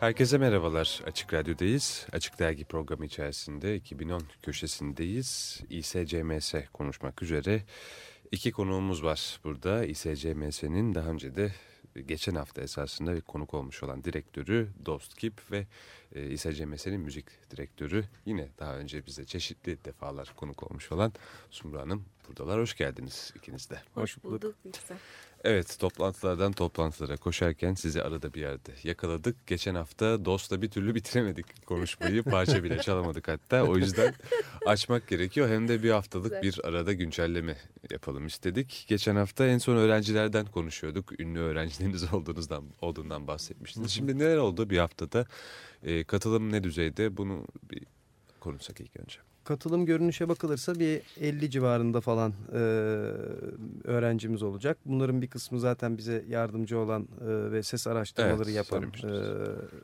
Herkese merhabalar. Açık Radyo'dayız. Açık Dergi programı içerisinde 2010 köşesindeyiz. İSCMS konuşmak üzere iki konuğumuz var burada. İSCMS'nin daha önce de geçen hafta esasında bir konuk olmuş olan direktörü Dost Kip ve e, İSCMS'nin müzik direktörü yine daha önce bize çeşitli defalar konuk olmuş olan Sumru Hanım buradalar. Hoş geldiniz ikiniz de. Hoş bulduk. Yüksel. Evet toplantılardan toplantılara koşarken sizi arada bir yerde yakaladık. Geçen hafta Dost'la bir türlü bitiremedik konuşmayı. Parça bile çalamadık hatta. O yüzden açmak gerekiyor. Hem de bir haftalık bir arada güncelleme yapalım istedik. Geçen hafta en son öğrencilerden konuşuyorduk. Ünlü öğrencileriniz olduğunuzdan olduğundan bahsetmiştiniz. Şimdi neler oldu bir haftada? E, katılım ne düzeyde? Bunu bir konuşsak ilk önce. Katılım görünüşe bakılırsa bir 50 civarında falan e, öğrencimiz olacak. Bunların bir kısmı zaten bize yardımcı olan e, ve ses araştırmaları Evet, yapan e,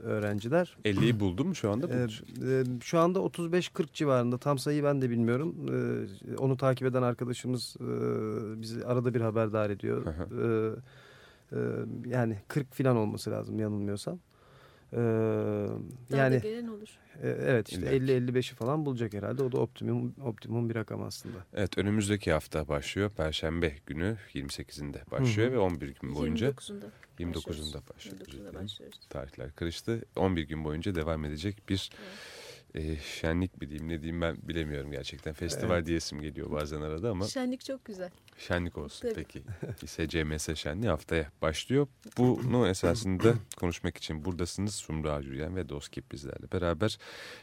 öğrenciler. 50'yi buldun mu şu anda? E, e, şu anda 35-40 civarında tam sayıyı ben de bilmiyorum. E, onu takip eden arkadaşımız e, bizi arada bir haberdar ediyor. e, e, yani 40 falan olması lazım yanılmıyorsam. Ee, Daha yani da gelen olur. e, evet işte 50-55'i falan bulacak herhalde. O da optimum optimum bir rakam aslında. Evet önümüzdeki hafta başlıyor. Perşembe günü 28'inde başlıyor Hı -hı. ve 11 gün boyunca 29'unda 29'unda başlıyoruz. 29'unda başlıyoruz. Tarihler karıştı. 11 gün boyunca devam edecek bir evet e, şenlik mi diyeyim ne diyeyim ben bilemiyorum gerçekten. Festival evet. diyesim geliyor bazen arada ama. Şenlik çok güzel. Şenlik olsun Tabii. peki. SCMS şenliği haftaya başlıyor. Bunu esasında konuşmak için buradasınız Sumru Acüyen ve Doskip bizlerle beraber.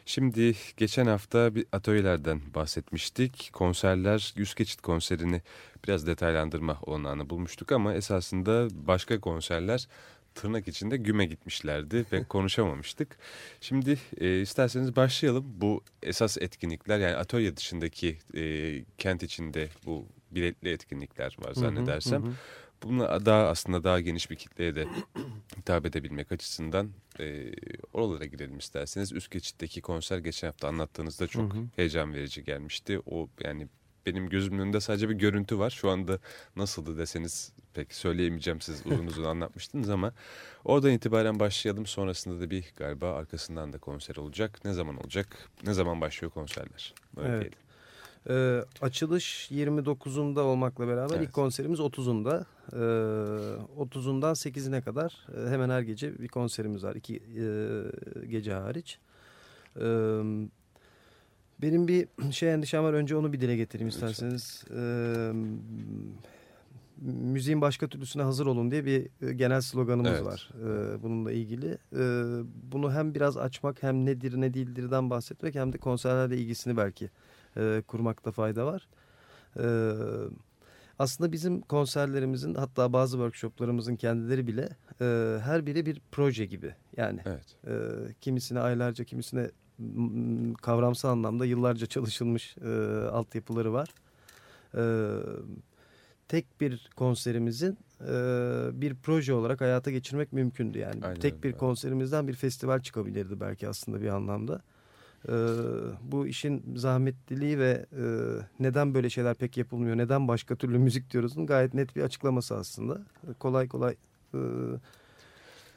Şimdi geçen hafta bir atölyelerden bahsetmiştik. Konserler, Yüz Geçit konserini biraz detaylandırma olanağını bulmuştuk ama esasında başka konserler tırnak içinde güme gitmişlerdi ve konuşamamıştık. Şimdi e, isterseniz başlayalım. Bu esas etkinlikler yani atölye dışındaki e, kent içinde bu biletli etkinlikler var zannedersem. Hı hı hı. Bununla daha aslında daha geniş bir kitleye de hitap edebilmek açısından e, oralara girelim isterseniz. Üst geçitteki konser geçen hafta anlattığınızda çok hı hı. heyecan verici gelmişti. O yani benim gözümün önünde sadece bir görüntü var. Şu anda nasıldı deseniz pek söyleyemeyeceğim siz uzun uzun anlatmıştınız ama oradan itibaren başlayalım. Sonrasında da bir galiba arkasından da konser olacak. Ne zaman olacak? Ne zaman başlıyor konserler? Böyle evet. Ee, açılış 29'unda olmakla beraber evet. ilk konserimiz 30'unda. Ee, 30'undan 8'ine kadar e, hemen her gece bir konserimiz var. iki e, gece hariç. Ee, benim bir şey endişem var. Önce onu bir dile getireyim isterseniz. Ee, müziğin başka türlüsüne hazır olun diye bir e, genel sloganımız evet. var e, bununla ilgili. E, bunu hem biraz açmak hem nedir ne değildirden bahsetmek hem de konserlerle ilgisini belki e, kurmakta fayda var. E, aslında bizim konserlerimizin hatta bazı workshoplarımızın kendileri bile e, her biri bir proje gibi. Yani evet. e, kimisine aylarca kimisine kavramsal anlamda yıllarca çalışılmış e, altyapıları var. E, tek bir konserimizin e, bir proje olarak hayata geçirmek mümkündü. Yani Aynen, tek bir evet. konserimizden bir festival çıkabilirdi belki aslında bir anlamda. E, bu işin zahmetliliği ve e, neden böyle şeyler pek yapılmıyor, neden başka türlü müzik diyoruzun gayet net bir açıklaması aslında. Kolay kolay... E,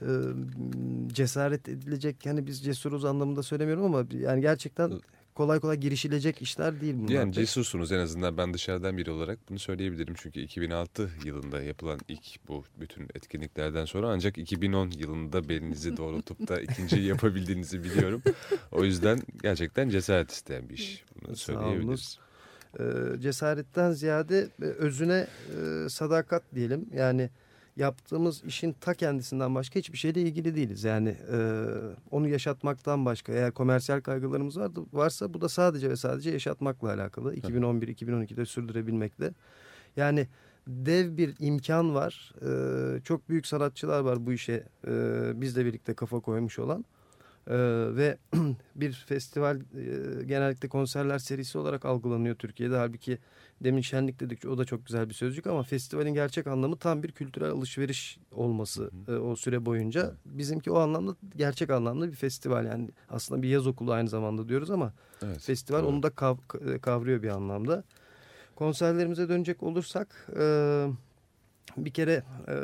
e, cesaret edilecek hani biz cesuruz anlamında söylemiyorum ama yani gerçekten kolay kolay girişilecek işler değil bunlar. Yani cesursunuz en azından ben dışarıdan biri olarak bunu söyleyebilirim. Çünkü 2006 yılında yapılan ilk bu bütün etkinliklerden sonra ancak 2010 yılında belinizi doğrultup da ikinciyi yapabildiğinizi biliyorum. O yüzden gerçekten cesaret isteyen bir iş. Bunu söyleyebiliriz. Ee, cesaretten ziyade özüne e, sadakat diyelim. Yani yaptığımız işin ta kendisinden başka hiçbir şeyle ilgili değiliz. Yani e, onu yaşatmaktan başka eğer komersiyel kaygılarımız vardı, varsa bu da sadece ve sadece yaşatmakla alakalı. 2011-2012'de sürdürebilmekle. Yani dev bir imkan var. E, çok büyük sanatçılar var bu işe e, bizle birlikte kafa koymuş olan. Ee, ve bir festival e, genellikle konserler serisi olarak algılanıyor Türkiye'de. Halbuki demin şenlik dedik o da çok güzel bir sözcük ama festivalin gerçek anlamı tam bir kültürel alışveriş olması hı hı. E, o süre boyunca. Evet. Bizimki o anlamda gerçek anlamda bir festival yani aslında bir yaz okulu aynı zamanda diyoruz ama evet, festival doğru. onu da kav e, kavruyor bir anlamda. Konserlerimize dönecek olursak e, bir kere... E,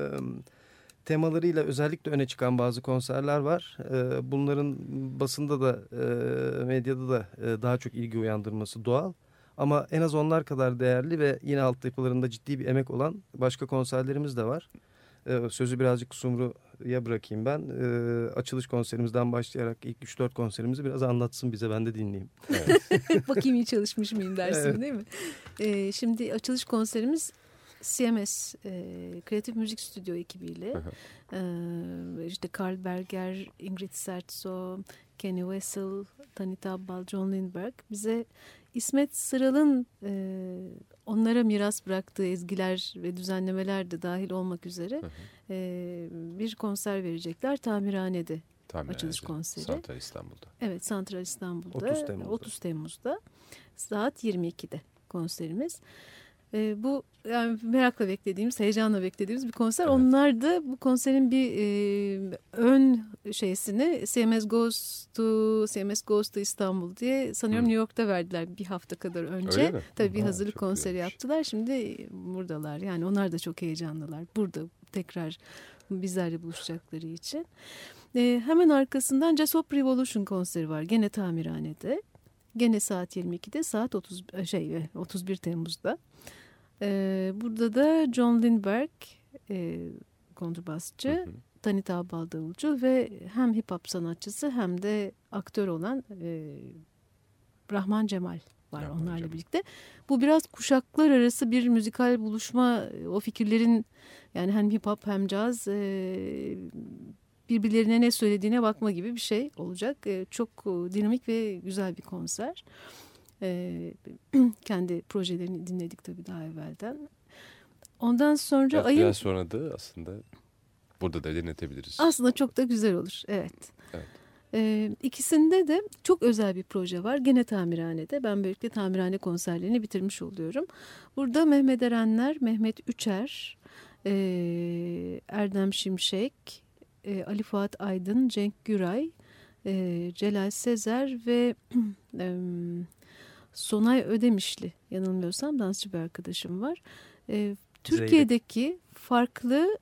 temalarıyla özellikle öne çıkan bazı konserler var. E, bunların basında da e, medyada da e, daha çok ilgi uyandırması doğal. Ama en az onlar kadar değerli ve yine altyapılarında ciddi bir emek olan başka konserlerimiz de var. E, sözü birazcık Sumru'ya bırakayım ben. E, açılış konserimizden başlayarak ilk 3-4 konserimizi biraz anlatsın bize ben de dinleyeyim. Evet. Bakayım iyi çalışmış mıyım dersin evet. değil mi? E, şimdi açılış konserimiz CMS e, Kreatif Müzik Stüdyo ekibiyle e, işte Karl Berger, Ingrid Sertso, Kenny Wessel, Tanita Bal, John Lindberg bize İsmet Sıral'ın e, onlara miras bıraktığı ezgiler ve düzenlemeler de dahil olmak üzere E, bir konser verecekler Tamirhane'de. Tamirhanede. Açılış konseri. Santral İstanbul'da. Evet Santral İstanbul'da. 30 Temmuz'da. 30 Temmuz'da saat 22'de konserimiz. E, bu yani merakla beklediğimiz, heyecanla beklediğimiz bir konser. Evet. Onlar da bu konserin bir e, ön şeysini CMS Goes to CMS Goes to İstanbul diye sanıyorum Hı. New York'ta verdiler bir hafta kadar önce. Tabii bir hazırlık konseri güzelmiş. yaptılar. Şimdi buradalar. Yani onlar da çok heyecanlılar. Burada tekrar bizlerle buluşacakları için. E, hemen arkasından Jasop Revolution konseri var. Gene tamirhanede. Gene saat 22'de saat 30 şey 31 Temmuz'da. E, burada da John Lindberg e, kontrbasçı, hı hı. Tanita Baldavulcu ve hem hip hop sanatçısı hem de aktör olan e, Rahman Cemal var Rahman onlarla Cemal. birlikte. Bu biraz kuşaklar arası bir müzikal buluşma. O fikirlerin yani hem hip hop hem caz e, birbirlerine ne söylediğine bakma gibi bir şey olacak. E, çok dinamik ve güzel bir konser. E, kendi projelerini dinledik tabii daha evvelden. Ondan sonra evet, ayın... Biraz sonra da aslında burada da dinletebiliriz. Aslında çok da güzel olur. Evet. evet. Ee, ikisinde de çok özel bir proje var. Gene tamirhanede. Ben böylelikle tamirhane konserlerini bitirmiş oluyorum. Burada Mehmet Erenler, Mehmet Üçer, e, Erdem Şimşek, e, Ali Fuat Aydın, Cenk Güray, e, Celal Sezer ve e, Sonay Ödemişli yanılmıyorsam dansçı bir arkadaşım var. E, Türkiye'deki Zeynep. farklı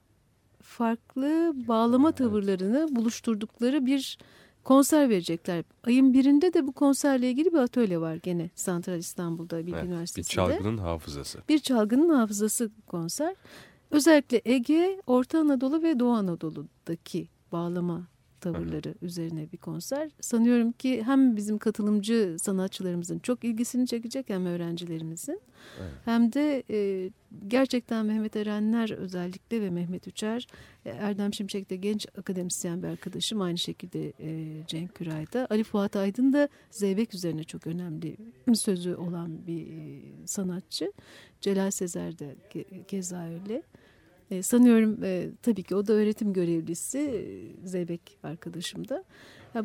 farklı bağlama tavırlarını buluşturdukları bir konser verecekler. Ayın birinde de bu konserle ilgili bir atölye var gene Santral İstanbul'da bir evet, üniversitesinde. Bir çalgının hafızası. Bir çalgının hafızası konser. Özellikle Ege, Orta Anadolu ve Doğu Anadolu'daki bağlama tavırları Hı. üzerine bir konser. Sanıyorum ki hem bizim katılımcı sanatçılarımızın çok ilgisini çekecek hem öğrencilerimizin. Evet. Hem de e, gerçekten Mehmet Erenler özellikle ve Mehmet Üçer, e, Erdem Şimşek de genç akademisyen bir arkadaşım aynı şekilde e, Cenk Küray'da. Ali Fuat Aydın da Zeybek üzerine çok önemli sözü olan bir e, sanatçı. Celal Sezer de ke, keza öyle. E, sanıyorum e, tabii ki o da öğretim görevlisi e, Zeybek arkadaşım da. Ya,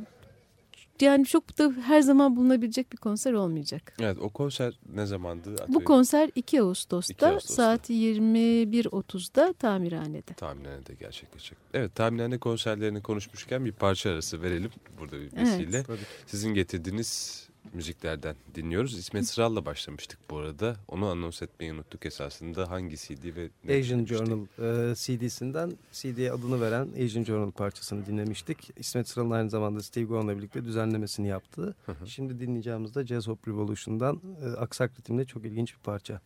yani çok da her zaman bulunabilecek bir konser olmayacak. Evet o konser ne zamandı? Bu konser 2 Ağustos'ta, 2 Ağustos'ta. saat 21.30'da tamirhanede. Tamirhanede gerçekleşecek. Evet tamirhane konserlerini konuşmuşken bir parça arası verelim burada bir vesile. Evet. Sizin getirdiğiniz müziklerden dinliyoruz. İsmet Sıral'la başlamıştık bu arada. Onu anons etmeyi unuttuk esasında. Hangi CD ve ne Asian Journal e, CD'sinden CD'ye adını veren Asian Journal parçasını dinlemiştik. İsmet Sıral'ın aynı zamanda Steve Gorn'la birlikte düzenlemesini yaptı. Şimdi dinleyeceğimiz de Jazz Hop Revolution'dan e, aksak ritimde çok ilginç bir parça.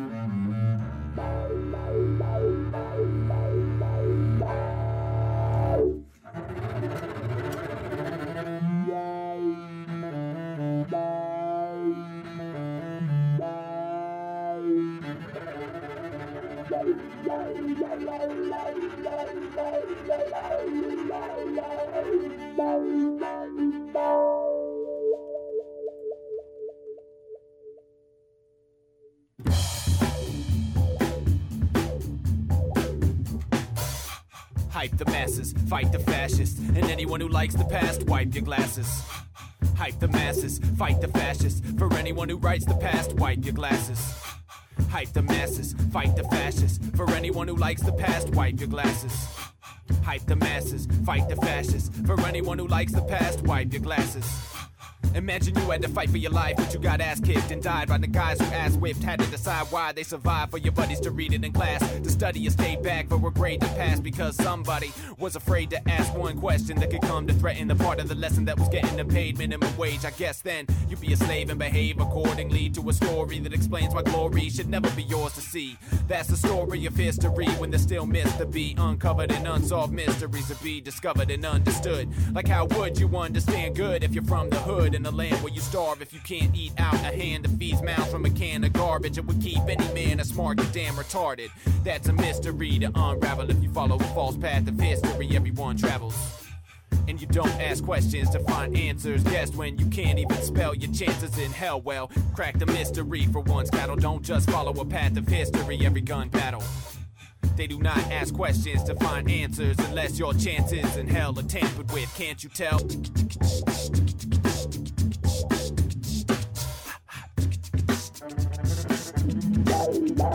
Hype the masses, fight the fascists, and anyone who likes the past, wipe your glasses. Hype the masses, fight the fascists, for anyone who writes the past, wipe your glasses. Hype the masses, fight the fascists, for anyone who likes the past, wipe your glasses. Hype the masses, fight the fascists, for anyone who likes the past, wipe your glasses. Imagine you had to fight for your life, but you got ass kicked and died by the guys who ass whipped. Had to decide why they survived for your buddies to read it in class. To study and stay back for a grade to pass because somebody was afraid to ask one question that could come to threaten the part of the lesson that was getting them paid minimum wage. I guess then you'd be a slave and behave accordingly to a story that explains why glory should never be yours to see. That's the story of history when there's still myths to be uncovered and unsolved mysteries to be discovered and understood. Like how would you understand good if you're from the hood in the land where you starve if you can't eat out a hand that feeds mouths from a can of garbage? It would keep any man a smart and damn retarded. That's a mystery to unravel if you follow a false path of history. Everyone travels. And you don't ask questions to find answers. Guess when you can't even spell your chances in hell. Well, crack the mystery for once, cattle. Don't just follow a path of history. Every gun battle. They do not ask questions to find answers unless your chances in hell are tampered with. Can't you tell?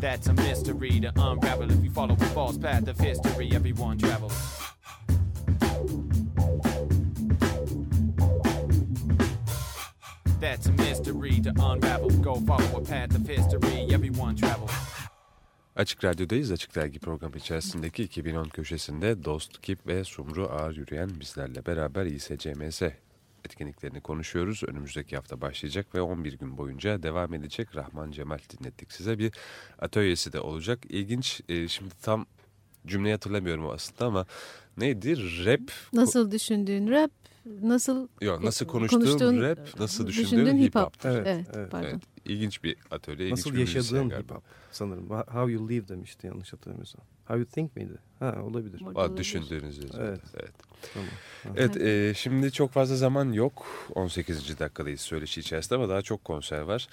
That's a mystery to unravel if you follow the false path of history. Everyone travels. That's a mystery to unravel. Go follow a path of history. Everyone travels. Açık Radyo'dayız. Açık Dergi programı içerisindeki 2010 köşesinde Dost, Kip ve Sumru Ağır Yürüyen bizlerle beraber İSCMS etkinliklerini konuşuyoruz. Önümüzdeki hafta başlayacak ve 11 gün boyunca devam edecek. Rahman Cemal dinlettik size. Bir atölyesi de olacak. İlginç. E, şimdi tam cümleyi hatırlamıyorum aslında ama neydi? Rap. Nasıl düşündüğün rap, nasıl Yok, nasıl konuştuğun, konuştuğun rap, nasıl düşündüğün, düşündüğün hip hop. Evet, evet, evet. evet. İlginç bir atölye. Nasıl bir yaşadığın hip hop sanırım. How you live demişti yanlış hatırlamıyorsam. How you think miydi? Ha olabilir. Aa, düşündüğünüz Evet. evet. Tamam. Evet, e, şimdi çok fazla zaman yok. 18. dakikadayız söyleşi içerisinde ama daha çok konser var.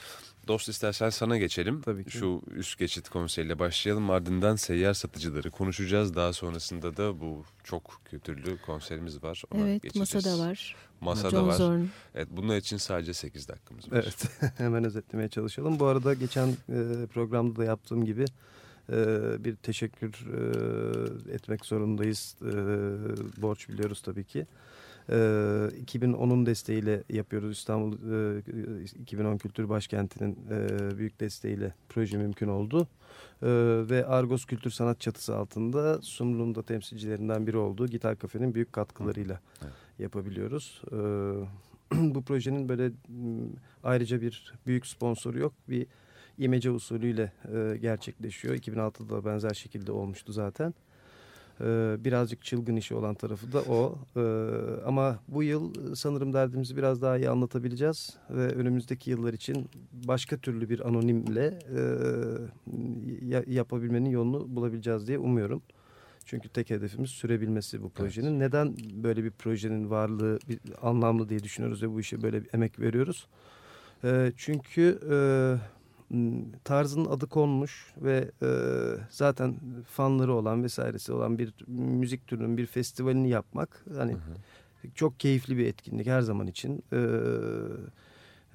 Dost istersen sana geçelim. Tabii ki. Şu üst geçit konseriyle başlayalım. Ardından seyyar satıcıları konuşacağız. Daha sonrasında da bu çok kültürlü konserimiz var. Ona evet geçeceğiz. masada var. Masada John var. Zorn. Evet bunun için sadece 8 dakikamız var. Evet hemen özetlemeye çalışalım. Bu arada geçen e, programda da yaptığım gibi bir teşekkür e, etmek zorundayız. E, borç biliyoruz tabii ki. 2010'un desteğiyle yapıyoruz. İstanbul 2010 Kültür Başkenti'nin büyük desteğiyle proje mümkün oldu. Ve Argos Kültür Sanat çatısı altında Sumru'nun da temsilcilerinden biri olduğu Gitar Kafe'nin büyük katkılarıyla evet. yapabiliyoruz. Bu projenin böyle ayrıca bir büyük sponsoru yok. Bir imece usulüyle gerçekleşiyor. 2006'da benzer şekilde olmuştu zaten. Ee, birazcık çılgın işi olan tarafı da o. Ee, ama bu yıl sanırım derdimizi biraz daha iyi anlatabileceğiz. Ve önümüzdeki yıllar için başka türlü bir anonimle e, yapabilmenin yolunu bulabileceğiz diye umuyorum. Çünkü tek hedefimiz sürebilmesi bu projenin. Evet. Neden böyle bir projenin varlığı bir, anlamlı diye düşünüyoruz ve bu işe böyle bir emek veriyoruz? Ee, çünkü... E, tarzının adı konmuş ve e, zaten fanları olan vesairesi olan bir müzik türünün bir festivalini yapmak hani hı hı. çok keyifli bir etkinlik her zaman için. E,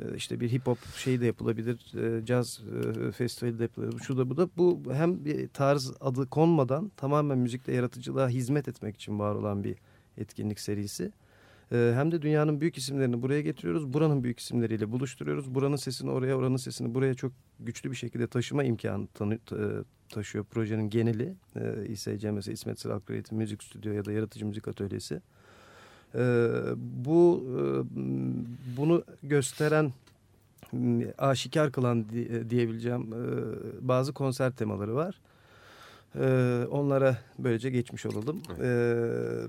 e, işte bir hip hop şeyi de yapılabilir, e, caz e, festivali de yapılabilir. Şu da bu da bu hem bir tarz adı konmadan tamamen müzikle yaratıcılığa hizmet etmek için var olan bir etkinlik serisi. Ee, hem de dünyanın büyük isimlerini buraya getiriyoruz. Buranın büyük isimleriyle buluşturuyoruz. Buranın sesini oraya, oranın sesini buraya çok güçlü bir şekilde taşıma imkanı tanı, taşıyor projenin geneli. E, İSC mesela İsmet Sıral Creative Müzik Stüdyo ya da Yaratıcı Müzik Atölyesi. Ee, bu e, bunu gösteren aşikar kılan diyebileceğim e, bazı konser temaları var. Onlara böylece geçmiş olalım. Ee,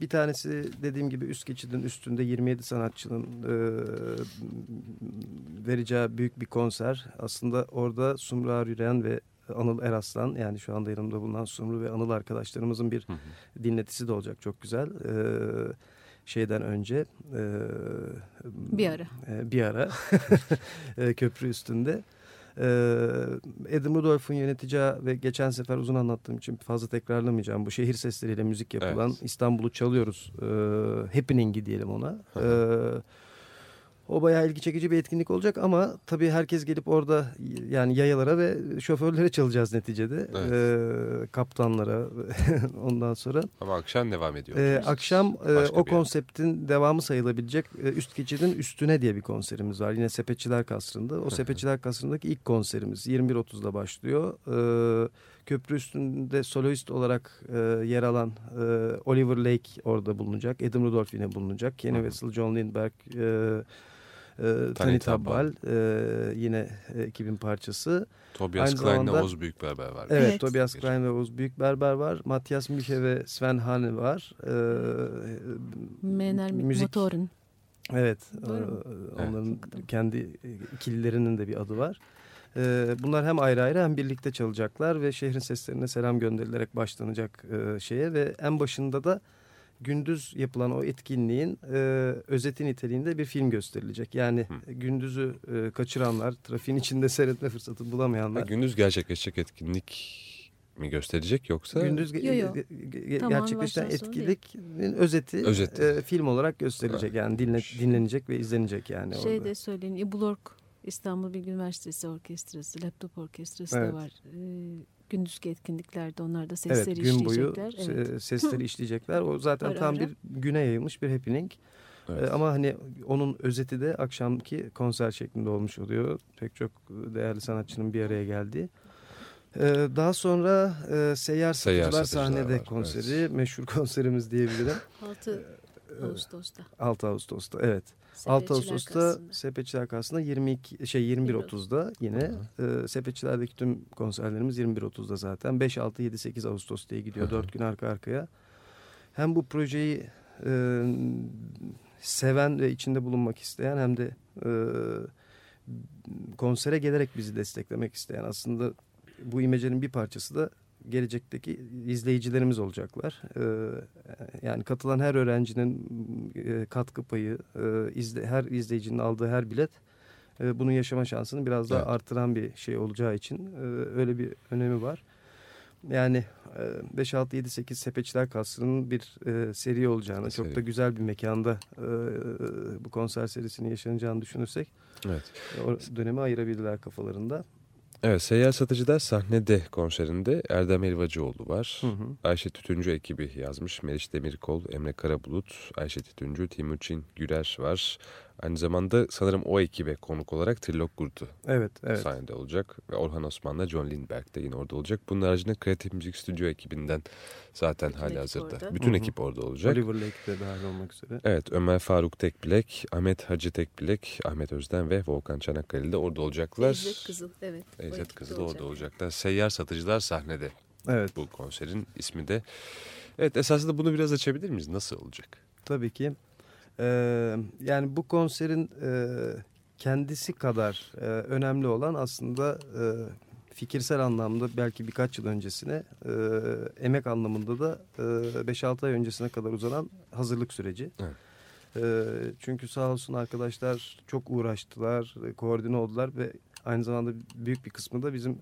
bir tanesi dediğim gibi üst geçidin üstünde 27 sanatçının e, vereceği büyük bir konser. Aslında orada Sumru Yürüyen ve Anıl Eraslan yani şu anda yanımda bulunan Sumru ve Anıl arkadaşlarımızın bir hı hı. dinletisi de olacak çok güzel. Evet şeyden önce e, bir ara e, bir ara e, köprü üstünde Adam Rudolph'un yöneteceği ve geçen sefer uzun anlattığım için fazla tekrarlamayacağım bu şehir sesleriyle müzik yapılan evet. İstanbul'u çalıyoruz e, happening'i diyelim ona. e, o bayağı ilgi çekici bir etkinlik olacak ama tabii herkes gelip orada yani yayalara ve şoförlere çalacağız neticede. Evet. Ee, kaptanlara ondan sonra. Ama akşam devam ediyor. Ee, akşam e, o konseptin yer. devamı sayılabilecek e, Üst Geçidin Üstüne diye bir konserimiz var. Yine Sepetçiler Kasrı'nda. O Sepetçiler Kasrı'ndaki ilk konserimiz 21.30'da başlıyor. Ee, köprü üstünde soloist olarak e, yer alan e, Oliver Lake orada bulunacak. Adam Rudolph yine bulunacak. Kenny Wessel, John Lindberg, e, e, Tani Tabbal e, yine e, ekibin parçası. Tobias Aynı Klein zamanda, ve Oğuz Büyükberber var. Evet, evet. Tobias Klein ve Oğuz Büyükberber var. Matthias Miche ve Sven Hane var. E, Mener Motor'un. Evet, e, onların evet. kendi ikililerinin de bir adı var. E, bunlar hem ayrı ayrı hem birlikte çalacaklar ve şehrin seslerine selam gönderilerek başlanacak e, şeye ve en başında da gündüz yapılan o etkinliğin e, özeti niteliğinde bir film gösterilecek. Yani Hı. gündüzü e, kaçıranlar, trafiğin içinde seyretme fırsatı bulamayanlar. Ha, gündüz gerçekleşecek etkinlik mi gösterecek yoksa? Gündüz ge yo, yo. Ge tamam, gerçekleşen etkinliğin özeti, özeti. E, film olarak gösterilecek. Yani dinle, dinlenecek ve izlenecek yani. Şey orada. de söyleyin, İbulork İstanbul Bilgi Üniversitesi Orkestrası, Laptop Orkestrası evet. da var. Ee, gündüzki etkinliklerde onlar da sesleri evet, gün işleyecekler. Boyu evet. sesleri işleyecekler. O zaten ara tam ara. bir güne yayılmış bir happening. Evet. Ee, ama hani onun özeti de akşamki konser şeklinde olmuş oluyor. Pek çok değerli sanatçının bir araya geldiği. Ee, daha sonra e, Seyyar Satıcılar sahnede var. konseri. Evet. Meşhur konserimiz diyebilirim. 6 Ağustos'ta. 6 Ağustos'ta evet. 6 Ağustos'ta Sepetçiler Karşısı'nda 22 şey 21.30'da yine e, Sepetçiler'deki tüm konserlerimiz 21.30'da zaten. 5 6 7 8 Ağustos diye gidiyor. 4 gün arka arkaya. Hem bu projeyi e, seven ve içinde bulunmak isteyen hem de e, konsere gelerek bizi desteklemek isteyen aslında bu imecenin bir parçası da gelecekteki izleyicilerimiz olacaklar. Ee, yani katılan her öğrencinin e, katkı payı, e, izle, her izleyicinin aldığı her bilet e, bunun yaşama şansını biraz daha evet. artıran bir şey olacağı için e, öyle bir önemi var. Yani e, 5, 6, 7, 8 Sepeçiler Kasrı'nın bir e, seri olacağını, seri. çok da güzel bir mekanda e, bu konser serisinin yaşanacağını düşünürsek evet. o dönemi ayırabilirler kafalarında. Evet Seyyar Satıcı'da sahnede konserinde Erdem Elvacıoğlu var. Hı hı. Ayşe Tütüncü ekibi yazmış. Meriç Demirkol, Emre Karabulut, Ayşe Tütüncü, Timuçin Güler var. Aynı zamanda sanırım o ekibe konuk olarak Trilok Gurtu evet, evet. sahnede olacak. Ve Orhan Osman'la John Lindberg de yine orada olacak. Bunun haricinde Kreatif Müzik Stüdyo ekibinden zaten Bütün hali hazırda. Orada. Bütün Hı -hı. ekip orada olacak. Oliver Lake de dahil olmak üzere. Evet Ömer Faruk Tekbilek, Ahmet Hacı Tekbilek, Ahmet Özden ve Volkan Çanakkale'de orada olacaklar. Ezzet Kızıl evet. Ezzet Kızıl olacak. orada olacaklar. Seyyar Satıcılar sahnede. Evet. Bu konserin ismi de. Evet esasında bunu biraz açabilir miyiz? Nasıl olacak? Tabii ki. Ee, yani bu konserin e, kendisi kadar e, önemli olan aslında e, fikirsel anlamda belki birkaç yıl öncesine e, emek anlamında da e, 5-6 ay öncesine kadar uzanan hazırlık süreci. Evet. E, çünkü sağ olsun arkadaşlar çok uğraştılar, koordine oldular ve aynı zamanda büyük bir kısmı da bizim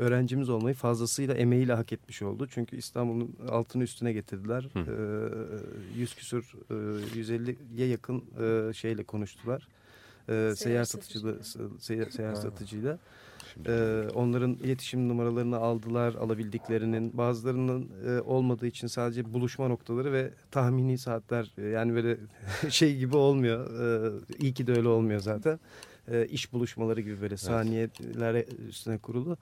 öğrencimiz olmayı fazlasıyla emeğiyle hak etmiş oldu. Çünkü İstanbul'un altını üstüne getirdiler. Hı. Ee, 100 küsur, e, 150'ye yakın e, şeyle konuştular. E, seyyar satıcıyla, seyyar, seyyar satıcıyla. Ee, onların iletişim numaralarını aldılar, alabildiklerinin. Bazılarının e, olmadığı için sadece buluşma noktaları ve tahmini saatler. E, yani böyle şey gibi olmuyor. E, iyi ki de öyle olmuyor zaten. E, iş buluşmaları gibi böyle saniyelere üstüne kurulu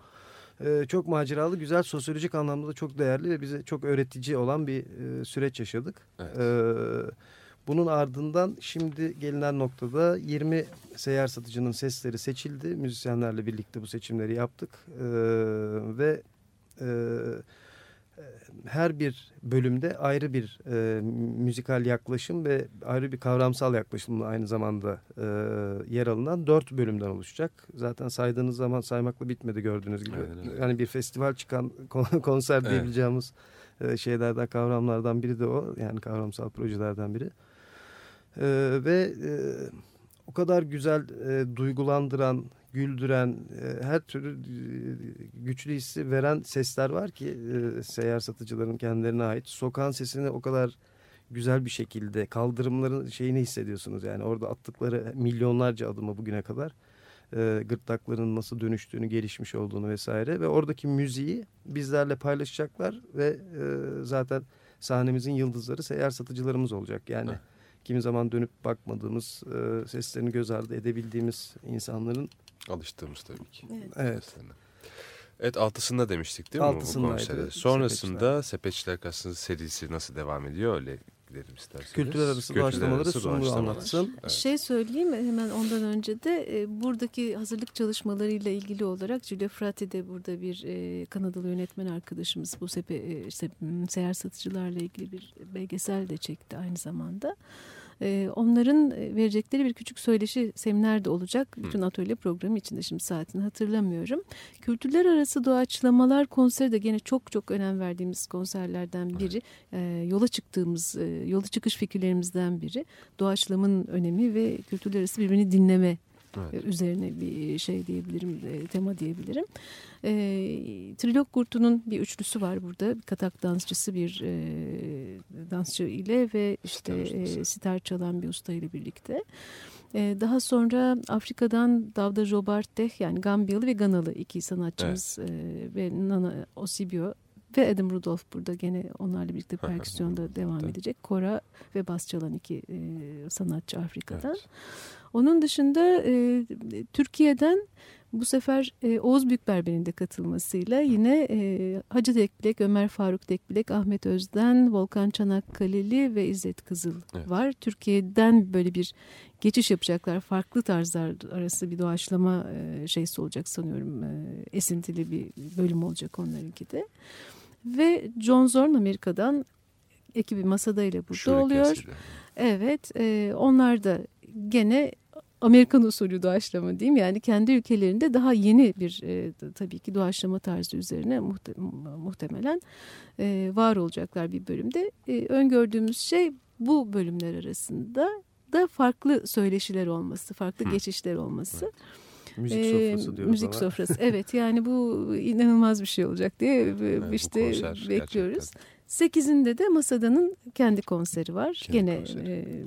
e, çok maceralı, güzel, sosyolojik anlamda da çok değerli ve bize çok öğretici olan bir e, süreç yaşadık. Evet. E, bunun ardından şimdi gelinen noktada 20 seyyar satıcının sesleri seçildi. Müzisyenlerle birlikte bu seçimleri yaptık. E, ve e, her bir bölümde ayrı bir e, müzikal yaklaşım ve ayrı bir kavramsal yaklaşımla aynı zamanda e, yer alınan dört bölümden oluşacak. Zaten saydığınız zaman saymakla bitmedi gördüğünüz gibi. Evet, Yani bir festival çıkan konser evet. diyebileceğimiz e, şeylerden, kavramlardan biri de o. Yani kavramsal projelerden biri. E, ve e, o kadar güzel e, duygulandıran, güldüren, e, her türlü e, güçlü hissi veren sesler var ki e, seyyar satıcıların kendilerine ait. Sokağın sesini o kadar güzel bir şekilde kaldırımların şeyini hissediyorsunuz. Yani orada attıkları milyonlarca adımı bugüne kadar e, gırtlakların nasıl dönüştüğünü, gelişmiş olduğunu vesaire ve oradaki müziği bizlerle paylaşacaklar ve e, zaten sahnemizin yıldızları seyyar satıcılarımız olacak. Yani kimi zaman dönüp bakmadığımız, e, seslerini göz ardı edebildiğimiz insanların Alıştığımız tabii ki. Evet. Evet, evet altısında demiştik değil mi bu konsere? Sonrasında Sepetçiler Kasası serisi nasıl devam ediyor öyle gidelim isterseniz. Kültürler arası doğaçlamaları Sumru anlatsın. Evet. Şey söyleyeyim hemen ondan önce de e, buradaki hazırlık çalışmalarıyla ilgili olarak Giulio Frati de burada bir e, Kanadalı yönetmen arkadaşımız bu sepe, e, işte, seyahat satıcılarla ilgili bir belgesel de çekti aynı zamanda. Ee, onların e, verecekleri bir küçük söyleşi seminer de olacak. Bütün atölye programı içinde şimdi saatini hatırlamıyorum. Kültürler arası doğaçlamalar konseri de gene çok çok önem verdiğimiz konserlerden biri. Ee, yola çıktığımız, e, yola çıkış fikirlerimizden biri. Doğaçlamın önemi ve kültürler arası birbirini dinleme evet. üzerine bir şey diyebilirim, e, tema diyebilirim. E, Trilog Kurtu'nun bir üçlüsü var burada. Bir katak dansçısı bir e, dansçı ile ve işte e, sitar çalan bir usta ile birlikte. E, daha sonra Afrika'dan Davda Jobarte yani Gambiyalı ve Ganalı iki sanatçımız evet. e, ve Nana Osibio ve Adam Rudolph burada gene onlarla birlikte perküsyonda devam edecek. Kora ve bas çalan iki e, sanatçı Afrika'dan. Evet. Onun dışında e, Türkiye'den bu sefer e, Oğuz Büyükberber'in de katılmasıyla yine e, Hacı Dekbilek, Ömer Faruk Dekbilek, Ahmet Özden, Volkan Çanakkale'li ve İzzet Kızıl evet. var. Türkiye'den böyle bir geçiş yapacaklar. Farklı tarzlar arası bir doğaçlama e, şeysi olacak sanıyorum. E, esintili bir bölüm olacak onlarınki de. Ve John Zorn Amerika'dan ekibi masada ile burada Şuraki oluyor. Esiri. Evet, e, onlar da gene Amerikan usulü doğaçlama diyeyim. Yani kendi ülkelerinde daha yeni bir e, tabii ki doğaçlama tarzı üzerine muhte muhtemelen e, var olacaklar bir bölümde. E, öngördüğümüz şey bu bölümler arasında da farklı söyleşiler olması, farklı Hı. geçişler olması. Evet. Müzik sofrası diyoruz Müzik ama. sofrası evet yani bu inanılmaz bir şey olacak diye evet, işte bekliyoruz. Sekizinde de Masada'nın kendi konseri var. Kendi Gene konseri. E,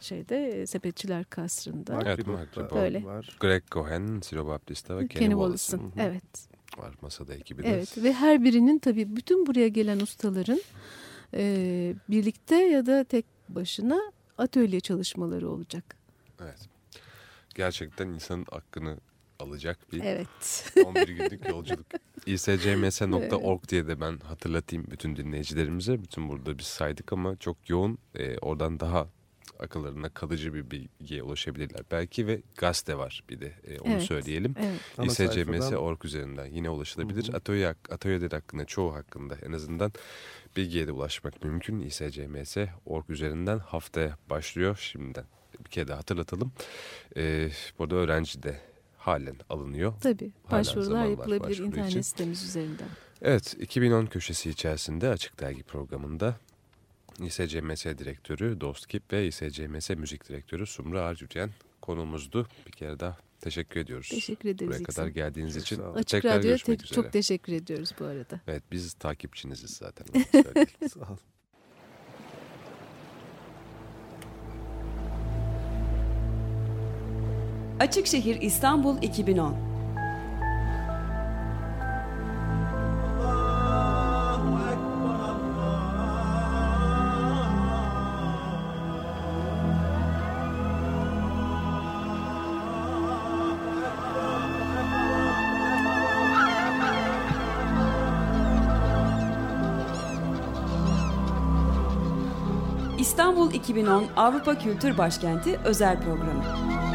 şeyde Sepetçiler Kasrı'nda. Evet, Mark Böyle. var. Greg Cohen, Ciro Baptista ve Kenny, Kenny Wallace'ın. Evet. Var masada ekibi de. Evet ve her birinin tabii bütün buraya gelen ustaların e, birlikte ya da tek başına atölye çalışmaları olacak. Evet. Gerçekten insanın hakkını alacak bir evet. 11 günlük yolculuk. iscms.org diye de ben hatırlatayım bütün dinleyicilerimize. Bütün burada biz saydık ama çok yoğun. E, oradan daha akıllarına kalıcı bir bilgiye ulaşabilirler. Belki ve gazete var bir de e, onu evet, söyleyelim. Evet. iscms.org üzerinden yine ulaşılabilir. Hı hı. Atölye, atölyeler hakkında çoğu hakkında en azından bilgiye de ulaşmak mümkün. iscms.org üzerinden haftaya başlıyor şimdiden. Bir kere de hatırlatalım. Ee, burada öğrenci de halen alınıyor. Tabii başvurular yapılabilir internet için. sitemiz üzerinden. Evet 2010 köşesi içerisinde Açık Dergi programında İSCMS Direktörü Dostkip ve İSCMS Müzik Direktörü Sumru Arcücen konumuzdu. Bir kere daha teşekkür ediyoruz. Teşekkür ederiz. Buraya kadar geldiğiniz için. Açık Tekrar Radyo'ya te çok teşekkür ediyoruz bu arada. Evet biz takipçiniziz zaten. Sağ olun. Açık Şehir İstanbul 2010 İstanbul 2010 Avrupa Kültür Başkenti özel programı.